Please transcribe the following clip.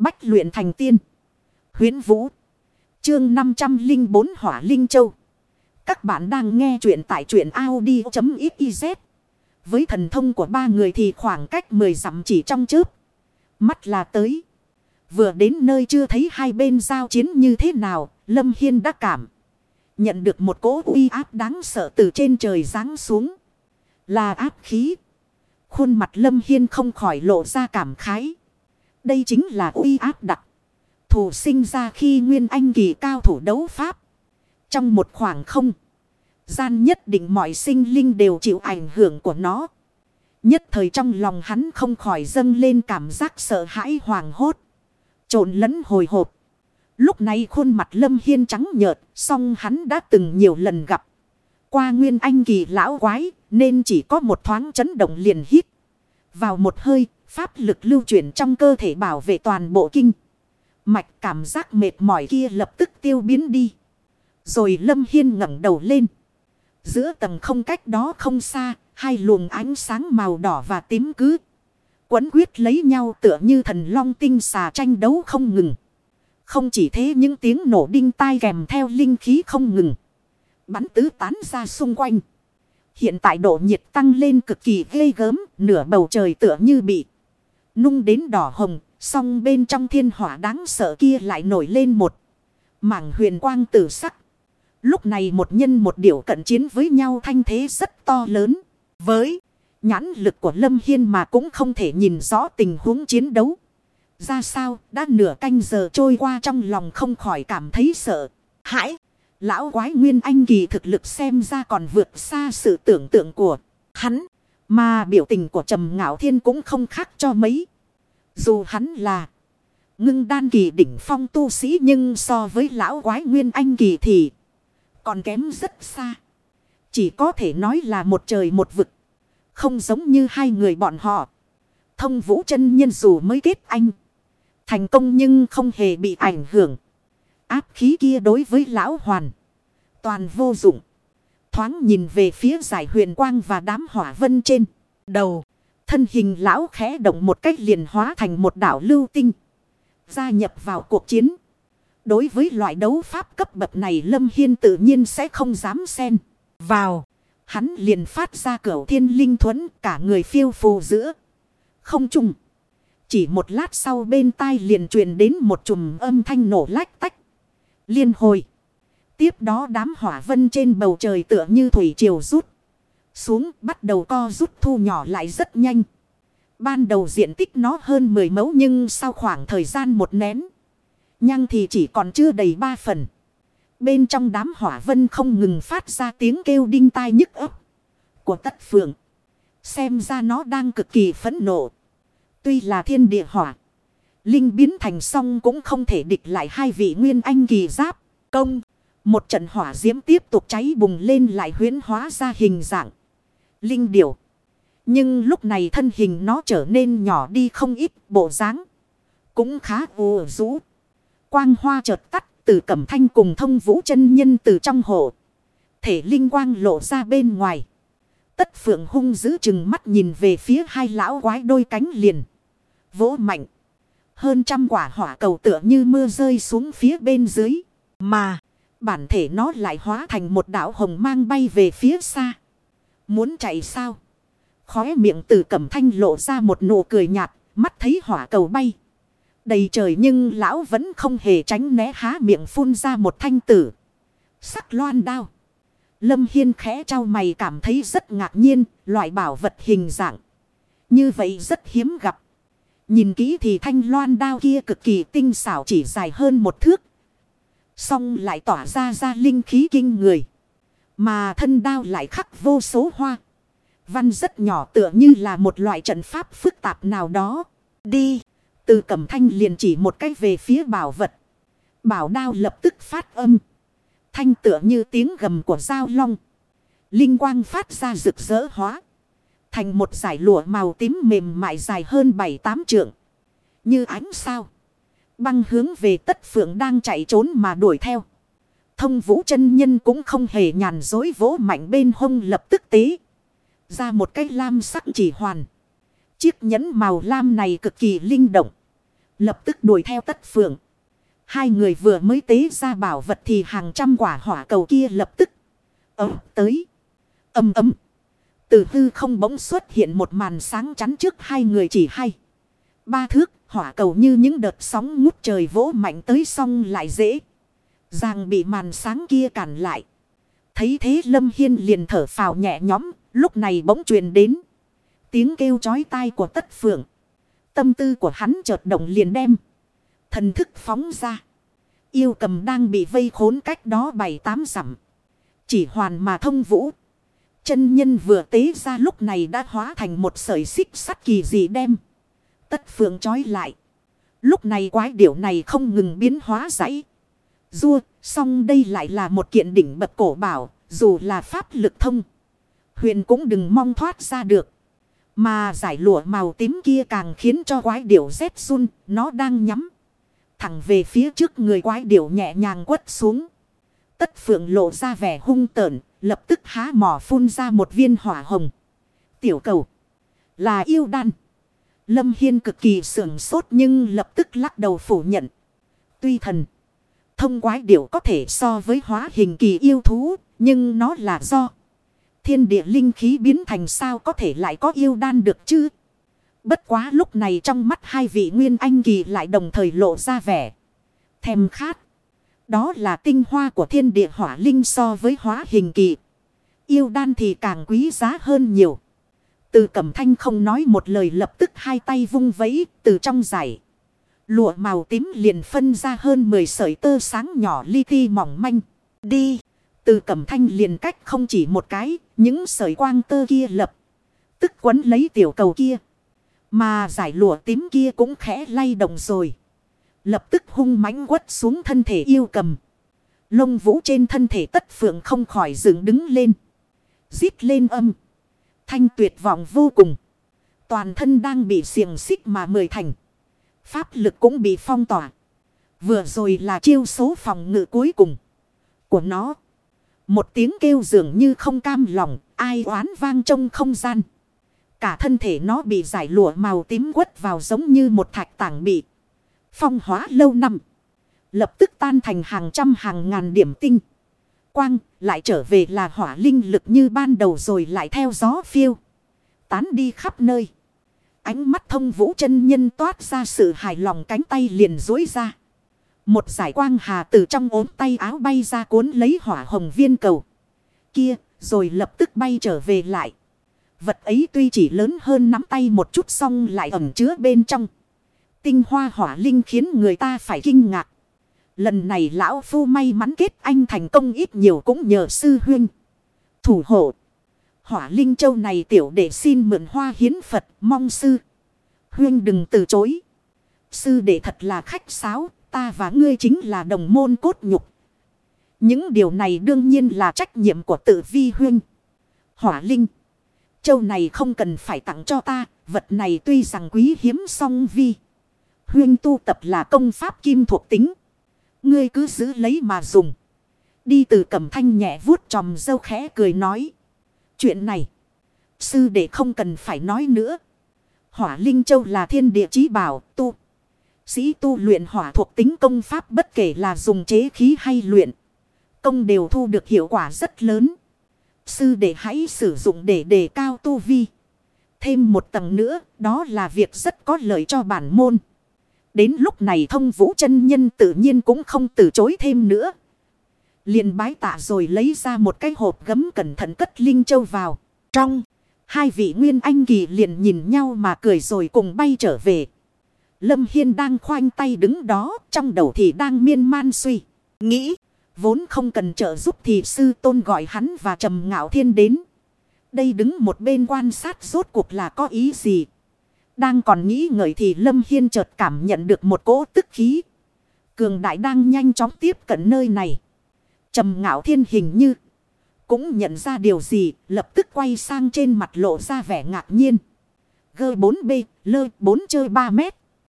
Bách luyện thành tiên. Huyến Vũ. Chương 504 Hỏa Linh Châu. Các bạn đang nghe truyện tại truyện Audi.xyz. Với thần thông của ba người thì khoảng cách 10 dặm chỉ trong chớp. Mắt là tới. Vừa đến nơi chưa thấy hai bên giao chiến như thế nào, Lâm Hiên đã cảm. Nhận được một cỗ uy áp đáng sợ từ trên trời giáng xuống. Là áp khí. Khuôn mặt Lâm Hiên không khỏi lộ ra cảm khái. Đây chính là uy áp đặc. Thủ sinh ra khi Nguyên Anh kỳ cao thủ đấu Pháp. Trong một khoảng không. Gian nhất định mọi sinh linh đều chịu ảnh hưởng của nó. Nhất thời trong lòng hắn không khỏi dâng lên cảm giác sợ hãi hoàng hốt. Trộn lẫn hồi hộp. Lúc này khuôn mặt Lâm Hiên trắng nhợt, song hắn đã từng nhiều lần gặp. Qua Nguyên Anh kỳ lão quái, nên chỉ có một thoáng chấn động liền hít. Vào một hơi, pháp lực lưu chuyển trong cơ thể bảo vệ toàn bộ kinh. Mạch cảm giác mệt mỏi kia lập tức tiêu biến đi. Rồi Lâm Hiên ngẩng đầu lên. Giữa tầng không cách đó không xa, hai luồng ánh sáng màu đỏ và tím cứ. Quấn quyết lấy nhau tựa như thần long tinh xà tranh đấu không ngừng. Không chỉ thế những tiếng nổ đinh tai kèm theo linh khí không ngừng. Bắn tứ tán ra xung quanh. Hiện tại độ nhiệt tăng lên cực kỳ ghê gớm, nửa bầu trời tựa như bị nung đến đỏ hồng, song bên trong thiên hỏa đáng sợ kia lại nổi lên một mảng huyền quang tử sắc. Lúc này một nhân một điểu cận chiến với nhau thanh thế rất to lớn. Với nhãn lực của Lâm Hiên mà cũng không thể nhìn rõ tình huống chiến đấu. Ra sao, đã nửa canh giờ trôi qua trong lòng không khỏi cảm thấy sợ. Hãi! Lão quái nguyên anh kỳ thực lực xem ra còn vượt xa sự tưởng tượng của hắn. Mà biểu tình của trầm ngạo thiên cũng không khác cho mấy. Dù hắn là ngưng đan kỳ đỉnh phong tu sĩ nhưng so với lão quái nguyên anh kỳ thì còn kém rất xa. Chỉ có thể nói là một trời một vực. Không giống như hai người bọn họ. Thông vũ chân nhân dù mới kết anh. Thành công nhưng không hề bị ảnh hưởng. Áp khí kia đối với lão hoàn. Toàn vô dụng. Thoáng nhìn về phía giải huyền quang và đám hỏa vân trên. Đầu. Thân hình lão khẽ động một cách liền hóa thành một đảo lưu tinh. Gia nhập vào cuộc chiến. Đối với loại đấu pháp cấp bậc này, Lâm Hiên tự nhiên sẽ không dám xen. Vào. Hắn liền phát ra cửa thiên linh thuẫn, cả người phiêu phù giữa. Không trùng. Chỉ một lát sau bên tai liền truyền đến một chùm âm thanh nổ lách tách. Liên hồi. Tiếp đó đám hỏa vân trên bầu trời tựa như thủy triều rút. Xuống, bắt đầu co rút thu nhỏ lại rất nhanh. Ban đầu diện tích nó hơn 10 mẫu nhưng sau khoảng thời gian một nén. Nhăng thì chỉ còn chưa đầy ba phần. Bên trong đám hỏa vân không ngừng phát ra tiếng kêu đinh tai nhức ấp. Của tất phượng. Xem ra nó đang cực kỳ phẫn nộ. Tuy là thiên địa hỏa. Linh biến thành song cũng không thể địch lại hai vị nguyên anh kỳ giáp. Công. Một trận hỏa diễm tiếp tục cháy bùng lên lại huyến hóa ra hình dạng. Linh điểu. Nhưng lúc này thân hình nó trở nên nhỏ đi không ít, bộ dáng Cũng khá ù rũ. Quang hoa chợt tắt, từ cẩm thanh cùng thông vũ chân nhân từ trong hộ. Thể linh quang lộ ra bên ngoài. Tất phượng hung giữ chừng mắt nhìn về phía hai lão quái đôi cánh liền. Vỗ mạnh. Hơn trăm quả hỏa cầu tựa như mưa rơi xuống phía bên dưới. Mà. Bản thể nó lại hóa thành một đảo hồng mang bay về phía xa. Muốn chạy sao? Khóe miệng từ cẩm thanh lộ ra một nụ cười nhạt. Mắt thấy hỏa cầu bay. Đầy trời nhưng lão vẫn không hề tránh né há miệng phun ra một thanh tử. Sắc loan đao. Lâm Hiên khẽ trao mày cảm thấy rất ngạc nhiên. Loại bảo vật hình dạng. Như vậy rất hiếm gặp. Nhìn kỹ thì thanh loan đao kia cực kỳ tinh xảo chỉ dài hơn một thước. Xong lại tỏa ra ra linh khí kinh người. Mà thân đao lại khắc vô số hoa. Văn rất nhỏ tựa như là một loại trận pháp phức tạp nào đó. Đi. Từ cẩm thanh liền chỉ một cách về phía bảo vật. Bảo đao lập tức phát âm. Thanh tựa như tiếng gầm của dao long. Linh quang phát ra rực rỡ hóa. Thành một giải lụa màu tím mềm mại dài hơn 7-8 trượng. Như ánh sao. Băng hướng về tất phượng đang chạy trốn mà đuổi theo. Thông vũ chân nhân cũng không hề nhàn dối vỗ mạnh bên hông lập tức tế. Ra một cái lam sắc chỉ hoàn. Chiếc nhẫn màu lam này cực kỳ linh động. Lập tức đuổi theo tất phượng. Hai người vừa mới tế ra bảo vật thì hàng trăm quả hỏa cầu kia lập tức ấm tới. Âm ấm. Từ hư không bỗng xuất hiện một màn sáng chắn trước hai người chỉ hay. Ba thước, hỏa cầu như những đợt sóng ngút trời vỗ mạnh tới xong lại dễ. Giang bị màn sáng kia cản lại. Thấy thế Lâm Hiên liền thở phào nhẹ nhõm, lúc này bỗng truyền đến. Tiếng kêu chói tai của tất phượng. Tâm tư của hắn chợt động liền đem. Thần thức phóng ra. Yêu cầm đang bị vây khốn cách đó bảy tám dặm. Chỉ hoàn mà thông vũ. Chân nhân vừa tế ra lúc này đã hóa thành một sợi xích sắt kỳ dị đem. Tất phượng trói lại. Lúc này quái điểu này không ngừng biến hóa dãy dua song đây lại là một kiện đỉnh bậc cổ bảo, dù là pháp lực thông. Huyền cũng đừng mong thoát ra được. Mà giải lụa màu tím kia càng khiến cho quái điểu rét run, nó đang nhắm. Thẳng về phía trước người quái điểu nhẹ nhàng quất xuống. Tất phượng lộ ra vẻ hung tợn, lập tức há mỏ phun ra một viên hỏa hồng. Tiểu cầu là yêu đan. Lâm Hiên cực kỳ sưởng sốt nhưng lập tức lắc đầu phủ nhận. Tuy thần thông quái điểu có thể so với hóa hình kỳ yêu thú, nhưng nó là do thiên địa linh khí biến thành sao có thể lại có yêu đan được chứ? Bất quá lúc này trong mắt hai vị nguyên anh kỳ lại đồng thời lộ ra vẻ. Thèm khát. Đó là tinh hoa của thiên địa hỏa linh so với hóa hình kỳ. Yêu đan thì càng quý giá hơn nhiều. Từ cẩm thanh không nói một lời lập tức hai tay vung vẫy từ trong giải. Lụa màu tím liền phân ra hơn 10 sợi tơ sáng nhỏ li ti mỏng manh. Đi. Từ cẩm thanh liền cách không chỉ một cái. Những sợi quang tơ kia lập. Tức quấn lấy tiểu cầu kia. Mà giải lụa tím kia cũng khẽ lay động rồi. Lập tức hung mãnh quất xuống thân thể yêu cầm. Lông vũ trên thân thể tất phượng không khỏi dựng đứng lên. giết lên âm. Thanh tuyệt vọng vô cùng. Toàn thân đang bị xiềng xích mà mười thành. Pháp lực cũng bị phong tỏa. Vừa rồi là chiêu số phòng ngự cuối cùng. Của nó. Một tiếng kêu dường như không cam lòng. Ai oán vang trong không gian. Cả thân thể nó bị giải lụa màu tím quất vào giống như một thạch tảng bị. Phong hóa lâu năm. Lập tức tan thành hàng trăm hàng ngàn điểm tinh. Quang lại trở về là hỏa linh lực như ban đầu rồi lại theo gió phiêu. Tán đi khắp nơi. Ánh mắt thông vũ chân nhân toát ra sự hài lòng cánh tay liền dối ra. Một giải quang hà từ trong ốm tay áo bay ra cuốn lấy hỏa hồng viên cầu. Kia, rồi lập tức bay trở về lại. Vật ấy tuy chỉ lớn hơn nắm tay một chút xong lại ẩm chứa bên trong. Tinh hoa hỏa linh khiến người ta phải kinh ngạc. Lần này lão phu may mắn kết anh thành công ít nhiều cũng nhờ sư huynh. Thủ hộ. Hỏa linh châu này tiểu đệ xin mượn hoa hiến Phật, mong sư. Huynh đừng từ chối. Sư đệ thật là khách sáo. Ta và ngươi chính là đồng môn cốt nhục. Những điều này đương nhiên là trách nhiệm của tự vi huynh. Hỏa linh. Châu này không cần phải tặng cho ta. Vật này tuy rằng quý hiếm song vi. Huyên tu tập là công pháp kim thuộc tính. Ngươi cứ giữ lấy mà dùng. Đi từ cẩm thanh nhẹ vuốt tròm dâu khẽ cười nói. Chuyện này. Sư đệ không cần phải nói nữa. Hỏa Linh Châu là thiên địa chí bảo tu. Sĩ tu luyện hỏa thuộc tính công pháp bất kể là dùng chế khí hay luyện. Công đều thu được hiệu quả rất lớn. Sư đệ hãy sử dụng để đề cao tu vi. Thêm một tầng nữa, đó là việc rất có lợi cho bản môn. Đến lúc này thông vũ chân nhân tự nhiên cũng không từ chối thêm nữa liền bái tạ rồi lấy ra một cái hộp gấm cẩn thận cất Linh Châu vào. Trong, hai vị nguyên anh kỳ liền nhìn nhau mà cười rồi cùng bay trở về. Lâm Hiên đang khoanh tay đứng đó, trong đầu thì đang miên man suy. Nghĩ, vốn không cần trợ giúp thì sư tôn gọi hắn và trầm ngạo thiên đến. Đây đứng một bên quan sát rốt cuộc là có ý gì. Đang còn nghĩ ngợi thì Lâm Hiên chợt cảm nhận được một cỗ tức khí. Cường đại đang nhanh chóng tiếp cận nơi này trầm ngạo thiên hình như. Cũng nhận ra điều gì. Lập tức quay sang trên mặt lộ ra vẻ ngạc nhiên. G4B lơ 4 chơi 3 mét.